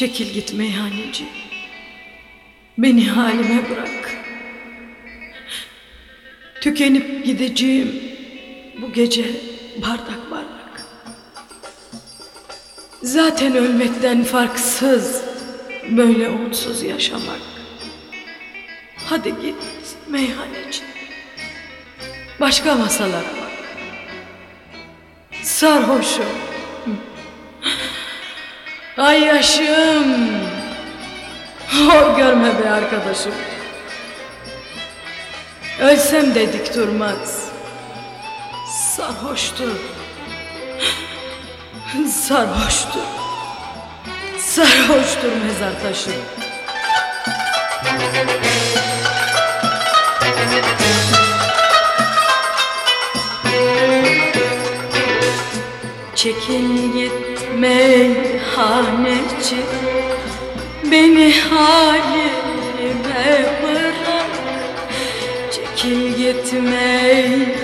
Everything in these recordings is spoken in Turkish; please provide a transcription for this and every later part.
Çekil git meyhaneci. Beni halime bırak. Tükenip gideceğim bu gece bardak bardak. Zaten ölmekten farksız böyle onsuz yaşamak. Hadi git meyhaneci. Başka masalara bak. Sarhoşum. Ay yaşım. Hor görme be arkadaşım. Ölsem de dik durmaz. Sarhoştur. Sarhoştur. Sarhoştur mezar taşı. Çekil git meyhaneci Beni halime bırak. Çekil git meyhaneci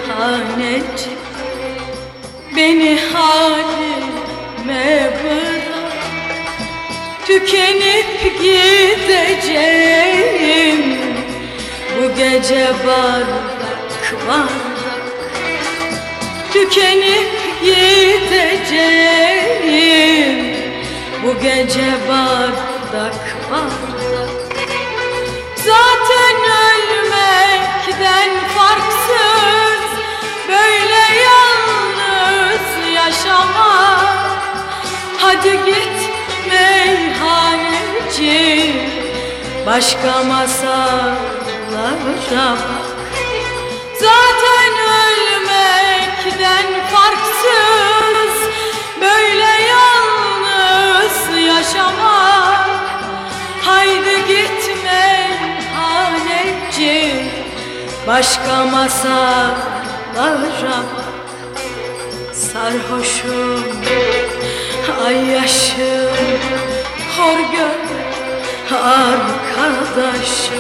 Beni halime bırak. Tükenip gideceğim Bu gece bardak bardak Tükenip gideceğim Hadi git meyhaneci Başka masallara bak. Zaten ölmekten farksız Böyle yalnız yaşamak. Haydi gitme haneci Başka masallara bak. Sarhoşum, ay yaşım Hor gör arkadaşım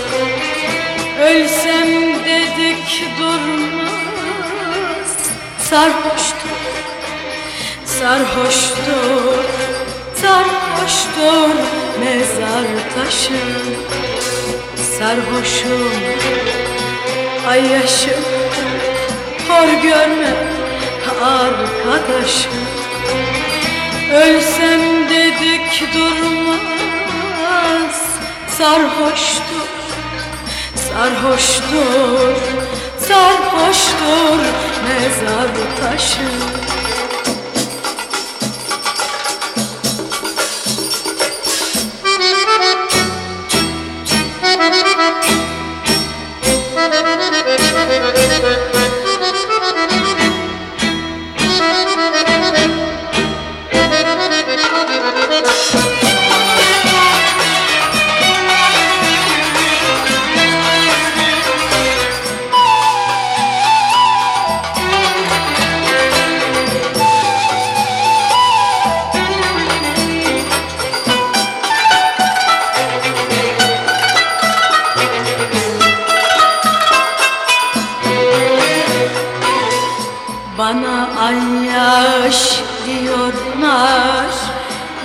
Ölsem dedik durmaz. Sarhoştur, sarhoştur Sarhoştur mezar taşı. Sarhoşum, ay yaşım Hor görme arkadaşım Ölsem dedik durmaz. Sarhoştur Sarhoştur, sarhoştur mezar taşı Bana ay yaş diyorlar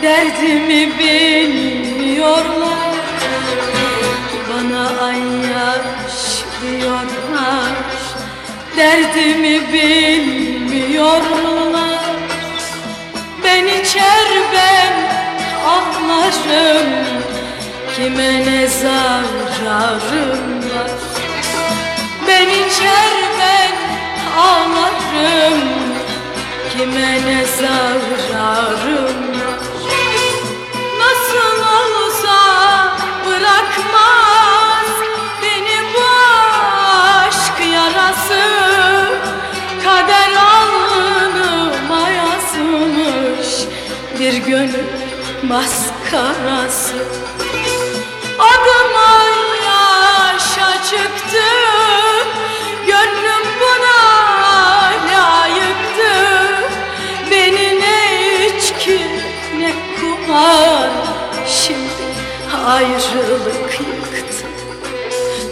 Derdimi bilmiyorlar. Bana ay yaş diyorlar Derdimi bilmiyorlar. Ben içer ben ağlarım Kime ne zararım var Kime ne zararım? Nasıl olsa bırakmaz Beni bu aşk yarası. Kader alnıma yazmış Bir gönül maskarası. Adıma yaşa çıktı ayrılık yıktı.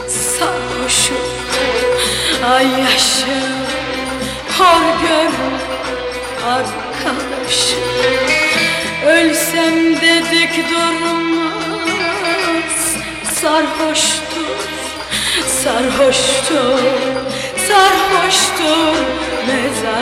Sarhoşum ay yaşım Hor gör arkadaşım. Ölsem dedik durmaz Sarhoştur, sarhoştur, sarhoştur mezar.